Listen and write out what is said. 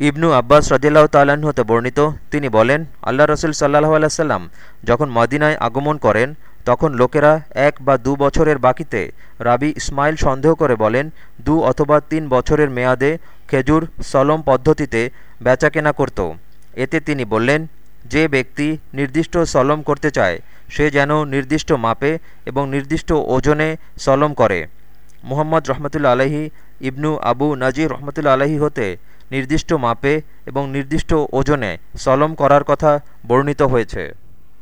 ইবনু আব্বাস রদিল্লাহ তাল্লাহ্ন হতে বর্ণিত, তিনি বলেন, আল্লাহ রসুল সাল্লাহ আলাইসাল্লাম যখন মদিনায় আগমন করেন, তখন লোকেরা এক বা দু বছরের বাকিতে রাবি ইসমাইল সন্দেহ করে বলেন, দু অথবা তিন বছরের মেয়াদে খেজুর সলম পদ্ধতিতে বেচাকেনা করত। এতে তিনি বললেন, যে ব্যক্তি নির্দিষ্ট সলম করতে চায়, সে যেন নির্দিষ্ট মাপে এবং নির্দিষ্ট ওজনে সলম করে। মুহম্মদ রহমতুল্লা আলহি ইবনু আবু নাজির রহমতুল্লা আলহি হতে নির্দিষ্ট মাপে এবং নির্দিষ্ট ওজনে সলম করার কথা বর্ণিত হয়েছে।